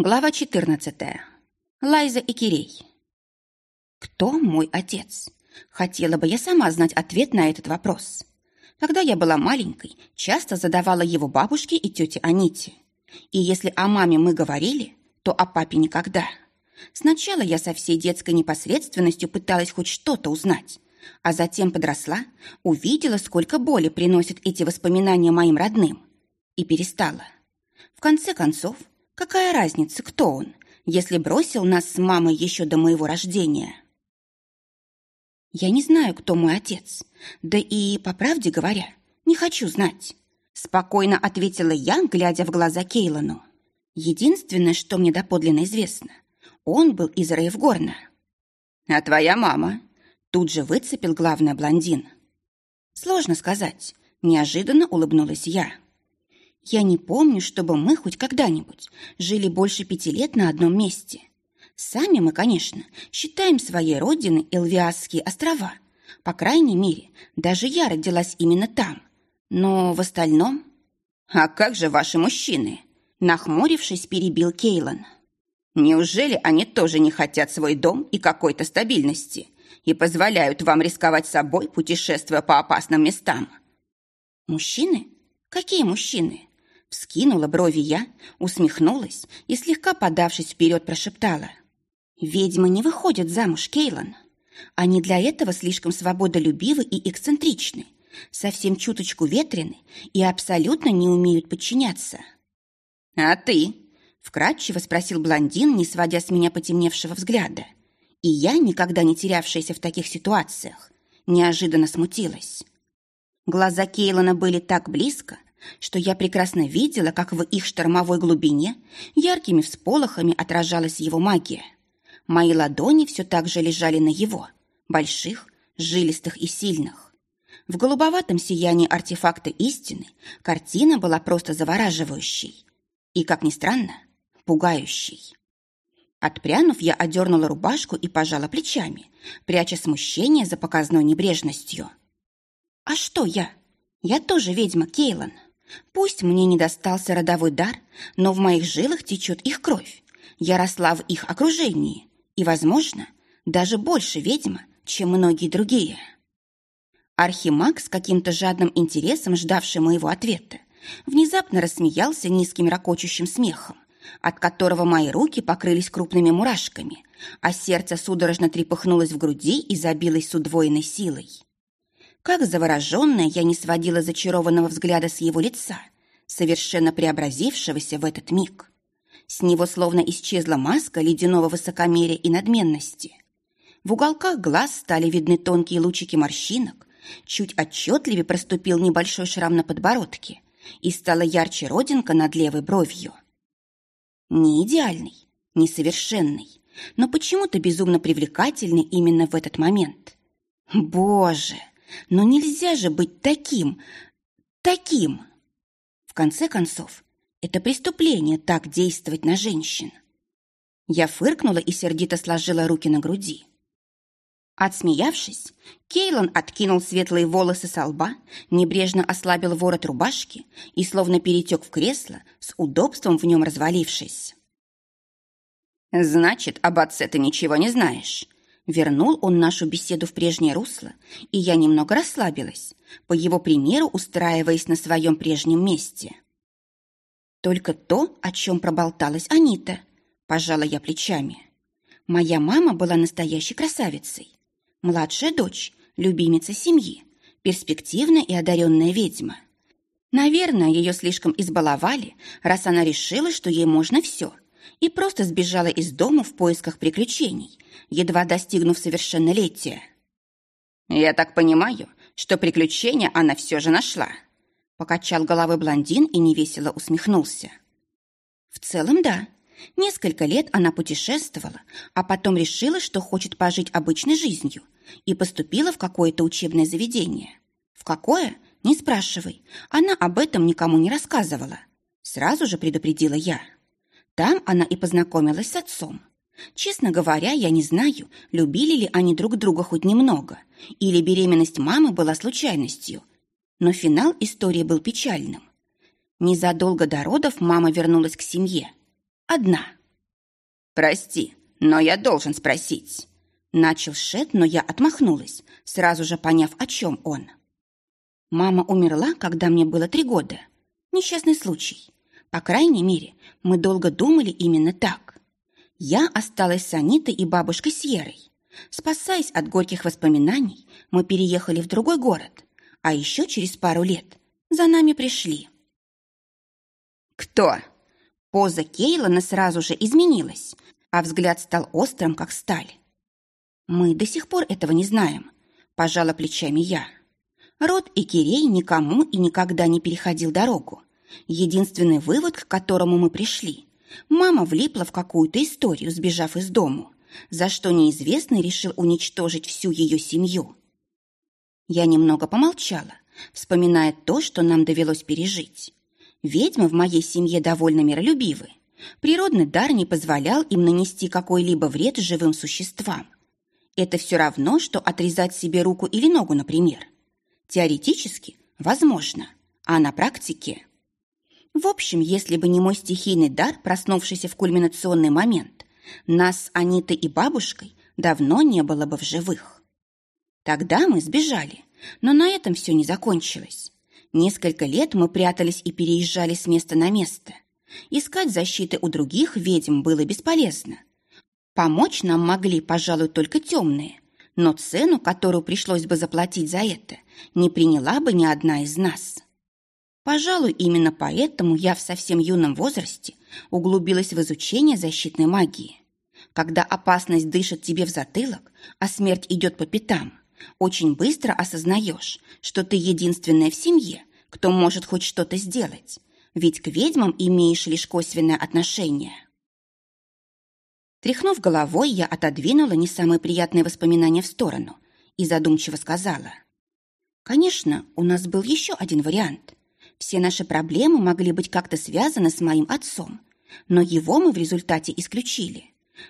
Глава 14. Лайза и Кирей. Кто мой отец? Хотела бы я сама знать ответ на этот вопрос. Когда я была маленькой, часто задавала его бабушке и тете Аните. И если о маме мы говорили, то о папе никогда. Сначала я со всей детской непосредственностью пыталась хоть что-то узнать, а затем подросла, увидела, сколько боли приносят эти воспоминания моим родным, и перестала. В конце концов, Какая разница, кто он, если бросил нас с мамой еще до моего рождения? Я не знаю, кто мой отец. Да и, по правде говоря, не хочу знать. Спокойно ответила я, глядя в глаза Кейлану. Единственное, что мне доподлинно известно, он был из Рейвгорна. А твоя мама? Тут же выцепил главный блондин. Сложно сказать. Неожиданно улыбнулась я. Я не помню, чтобы мы хоть когда-нибудь жили больше пяти лет на одном месте. Сами мы, конечно, считаем своей родиной Элвиасские острова. По крайней мере, даже я родилась именно там. Но в остальном... «А как же ваши мужчины?» Нахмурившись, перебил Кейлан. «Неужели они тоже не хотят свой дом и какой-то стабильности и позволяют вам рисковать собой, путешествуя по опасным местам?» «Мужчины? Какие мужчины?» Вскинула брови я, усмехнулась и, слегка подавшись вперед, прошептала. «Ведьмы не выходят замуж, Кейлан. Они для этого слишком свободолюбивы и эксцентричны, совсем чуточку ветрены и абсолютно не умеют подчиняться». «А ты?» — вкратчиво спросил блондин, не сводя с меня потемневшего взгляда. И я, никогда не терявшаяся в таких ситуациях, неожиданно смутилась. Глаза Кейлана были так близко, что я прекрасно видела, как в их штормовой глубине яркими всполохами отражалась его магия. Мои ладони все так же лежали на его, больших, жилистых и сильных. В голубоватом сиянии артефакта истины картина была просто завораживающей и, как ни странно, пугающей. Отпрянув, я одернула рубашку и пожала плечами, пряча смущение за показной небрежностью. «А что я? Я тоже ведьма, Кейлан». Пусть мне не достался родовой дар, но в моих жилах течет их кровь. Я росла в их окружении и, возможно, даже больше ведьма, чем многие другие. Архимаг с каким-то жадным интересом, ждавший моего ответа, внезапно рассмеялся низким ракочущим смехом, от которого мои руки покрылись крупными мурашками, а сердце судорожно трепыхнулось в груди и забилось с удвоенной силой. Как завороженная, я не сводила зачарованного взгляда с его лица, совершенно преобразившегося в этот миг. С него словно исчезла маска ледяного высокомерия и надменности. В уголках глаз стали видны тонкие лучики морщинок, чуть отчетливее проступил небольшой шрам на подбородке и стала ярче родинка над левой бровью. Не идеальный, не совершенный, но почему-то безумно привлекательный именно в этот момент. Боже! Но нельзя же быть таким, таким. В конце концов, это преступление так действовать на женщин. Я фыркнула и сердито сложила руки на груди. Отсмеявшись, Кейлан откинул светлые волосы со лба, небрежно ослабил ворот рубашки и словно перетек в кресло, с удобством в нем развалившись. «Значит, об отце ты ничего не знаешь», Вернул он нашу беседу в прежнее русло, и я немного расслабилась, по его примеру устраиваясь на своем прежнем месте. Только то, о чем проболталась Анита, пожала я плечами. Моя мама была настоящей красавицей. Младшая дочь, любимица семьи, перспективная и одаренная ведьма. Наверное, ее слишком избаловали, раз она решила, что ей можно все – и просто сбежала из дома в поисках приключений, едва достигнув совершеннолетия. «Я так понимаю, что приключения она все же нашла», покачал головой блондин и невесело усмехнулся. «В целом, да. Несколько лет она путешествовала, а потом решила, что хочет пожить обычной жизнью и поступила в какое-то учебное заведение. В какое? Не спрашивай. Она об этом никому не рассказывала. Сразу же предупредила я. Там она и познакомилась с отцом. Честно говоря, я не знаю, любили ли они друг друга хоть немного, или беременность мамы была случайностью. Но финал истории был печальным. Незадолго до родов мама вернулась к семье. Одна. «Прости, но я должен спросить». Начал Шет, но я отмахнулась, сразу же поняв, о чем он. Мама умерла, когда мне было три года. Несчастный случай. По крайней мере, мы долго думали именно так. Я осталась с Анитой и бабушкой Сьерой. Спасаясь от горьких воспоминаний, мы переехали в другой город, а еще через пару лет за нами пришли. «Кто?» Поза Кейлана сразу же изменилась, а взгляд стал острым, как сталь. «Мы до сих пор этого не знаем», – пожала плечами я. Род и Кирей никому и никогда не переходил дорогу. Единственный вывод, к которому мы пришли – мама влипла в какую-то историю, сбежав из дому, за что неизвестный решил уничтожить всю ее семью. Я немного помолчала, вспоминая то, что нам довелось пережить. Ведьмы в моей семье довольно миролюбивы. Природный дар не позволял им нанести какой-либо вред живым существам. Это все равно, что отрезать себе руку или ногу, например. Теоретически возможно, а на практике... В общем, если бы не мой стихийный дар, проснувшийся в кульминационный момент, нас с Анитой и бабушкой давно не было бы в живых. Тогда мы сбежали, но на этом все не закончилось. Несколько лет мы прятались и переезжали с места на место. Искать защиты у других ведьм было бесполезно. Помочь нам могли, пожалуй, только темные, но цену, которую пришлось бы заплатить за это, не приняла бы ни одна из нас. Пожалуй, именно поэтому я в совсем юном возрасте углубилась в изучение защитной магии. Когда опасность дышит тебе в затылок, а смерть идет по пятам, очень быстро осознаешь, что ты единственная в семье, кто может хоть что-то сделать, ведь к ведьмам имеешь лишь косвенное отношение. Тряхнув головой, я отодвинула не самые приятные воспоминания в сторону и задумчиво сказала. Конечно, у нас был еще один вариант. Все наши проблемы могли быть как-то связаны с моим отцом, но его мы в результате исключили.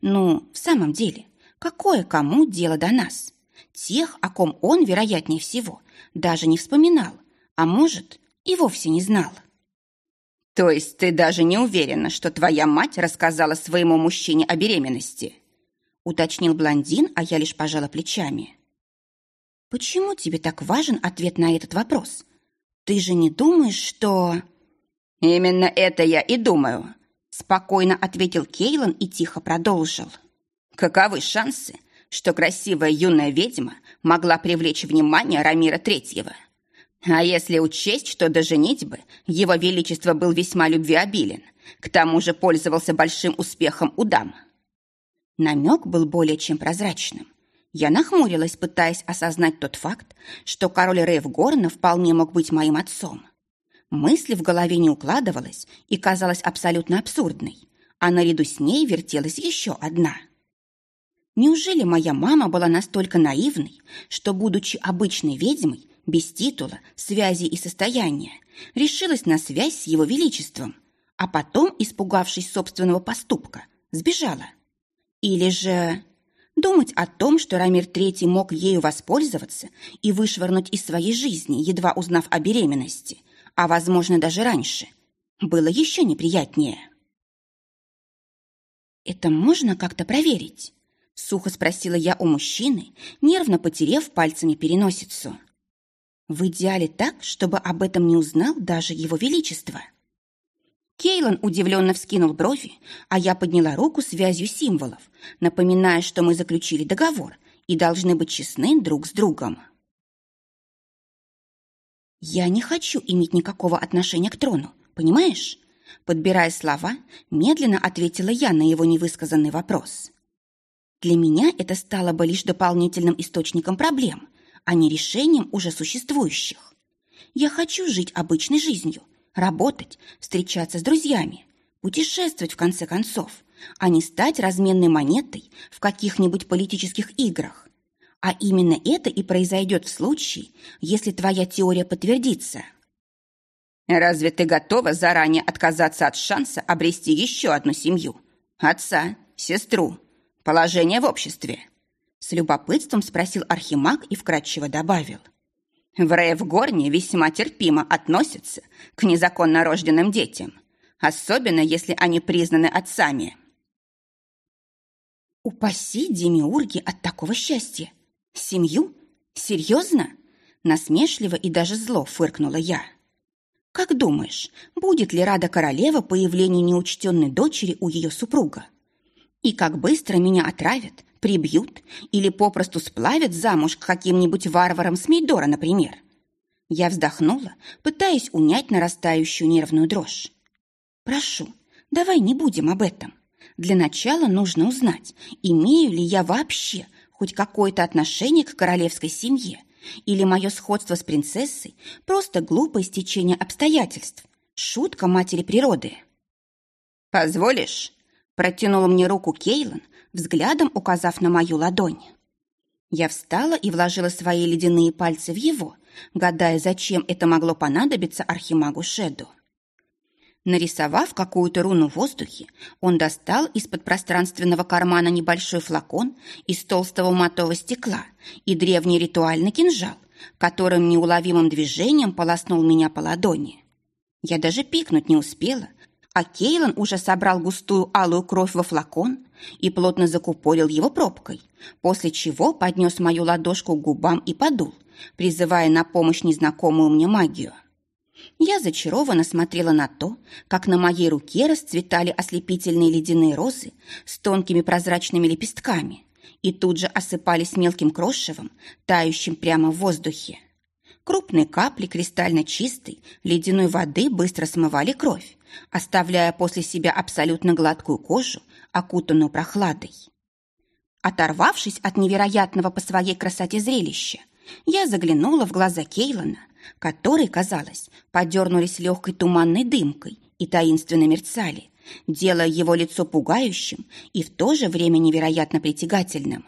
Ну, в самом деле, какое кому дело до нас? Тех, о ком он, вероятнее всего, даже не вспоминал, а может, и вовсе не знал. «То есть ты даже не уверена, что твоя мать рассказала своему мужчине о беременности?» уточнил блондин, а я лишь пожала плечами. «Почему тебе так важен ответ на этот вопрос? Ты же не думаешь, что...» «Именно это я и думаю», спокойно ответил Кейлан и тихо продолжил. «Каковы шансы, что красивая юная ведьма могла привлечь внимание Рамира Третьего. А если учесть, что до женитьбы его величество был весьма любвеобилен, к тому же пользовался большим успехом у дам. Намек был более чем прозрачным. Я нахмурилась, пытаясь осознать тот факт, что король Рейв Горна вполне мог быть моим отцом. Мысли в голове не укладывалась и казалась абсолютно абсурдной, а наряду с ней вертелась еще одна – Неужели моя мама была настолько наивной, что, будучи обычной ведьмой, без титула, связи и состояния, решилась на связь с его величеством, а потом, испугавшись собственного поступка, сбежала? Или же думать о том, что Рамир Третий мог ею воспользоваться и вышвырнуть из своей жизни, едва узнав о беременности, а, возможно, даже раньше, было еще неприятнее. «Это можно как-то проверить?» Сухо спросила я у мужчины, нервно потерев пальцами переносицу. В идеале так, чтобы об этом не узнал даже его величество. Кейлан удивленно вскинул брови, а я подняла руку связью символов, напоминая, что мы заключили договор и должны быть честны друг с другом. «Я не хочу иметь никакого отношения к трону, понимаешь?» Подбирая слова, медленно ответила я на его невысказанный вопрос. Для меня это стало бы лишь дополнительным источником проблем, а не решением уже существующих. Я хочу жить обычной жизнью, работать, встречаться с друзьями, путешествовать в конце концов, а не стать разменной монетой в каких-нибудь политических играх. А именно это и произойдет в случае, если твоя теория подтвердится. Разве ты готова заранее отказаться от шанса обрести еще одну семью? Отца, сестру, положение в обществе?» С любопытством спросил Архимаг и вкратчиво добавил. «В Рейвгорне весьма терпимо относятся к незаконно рожденным детям, особенно если они признаны отцами». Упаси демиурги от такого счастья. Семью? Серьезно? Насмешливо и даже зло фыркнула я. Как думаешь, будет ли рада королева появлению неучтенной дочери у ее супруга? И как быстро меня отравят, прибьют или попросту сплавят замуж к каким-нибудь варварам с Мейдора, например? Я вздохнула, пытаясь унять нарастающую нервную дрожь. «Прошу, давай не будем об этом. Для начала нужно узнать, имею ли я вообще хоть какое-то отношение к королевской семье, или мое сходство с принцессой – просто глупое стечение обстоятельств, шутка матери природы. «Позволишь?» – протянула мне руку Кейлан, взглядом указав на мою ладонь. Я встала и вложила свои ледяные пальцы в его, гадая, зачем это могло понадобиться архимагу Шеду. Нарисовав какую-то руну в воздухе, он достал из-под пространственного кармана небольшой флакон из толстого матового стекла и древний ритуальный кинжал, которым неуловимым движением полоснул меня по ладони. Я даже пикнуть не успела, а Кейлан уже собрал густую алую кровь во флакон и плотно закупорил его пробкой, после чего поднес мою ладошку к губам и подул, призывая на помощь незнакомую мне магию. Я зачарованно смотрела на то, как на моей руке расцветали ослепительные ледяные розы с тонкими прозрачными лепестками и тут же осыпались мелким крошевом, тающим прямо в воздухе. Крупные капли кристально чистой ледяной воды быстро смывали кровь, оставляя после себя абсолютно гладкую кожу, окутанную прохладой. Оторвавшись от невероятного по своей красоте зрелища, я заглянула в глаза Кейлана – которые, казалось, подернулись легкой туманной дымкой и таинственно мерцали, делая его лицо пугающим и в то же время невероятно притягательным.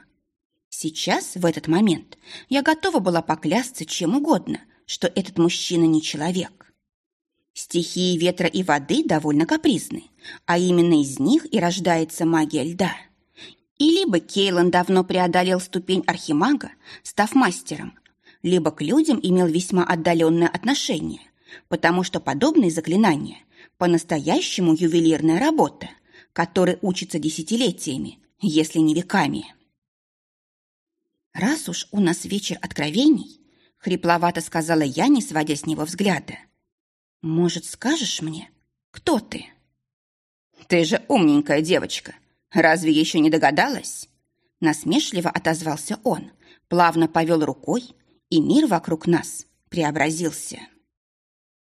Сейчас, в этот момент, я готова была поклясться чем угодно, что этот мужчина не человек. Стихии ветра и воды довольно капризны, а именно из них и рождается магия льда. И либо Кейлан давно преодолел ступень архимага, став мастером, либо к людям имел весьма отдаленное отношение, потому что подобные заклинания – по-настоящему ювелирная работа, которой учится десятилетиями, если не веками. «Раз уж у нас вечер откровений», – хрипловато сказала я, не сводя с него взгляда, «может, скажешь мне, кто ты?» «Ты же умненькая девочка. Разве еще не догадалась?» Насмешливо отозвался он, плавно повел рукой, и мир вокруг нас преобразился.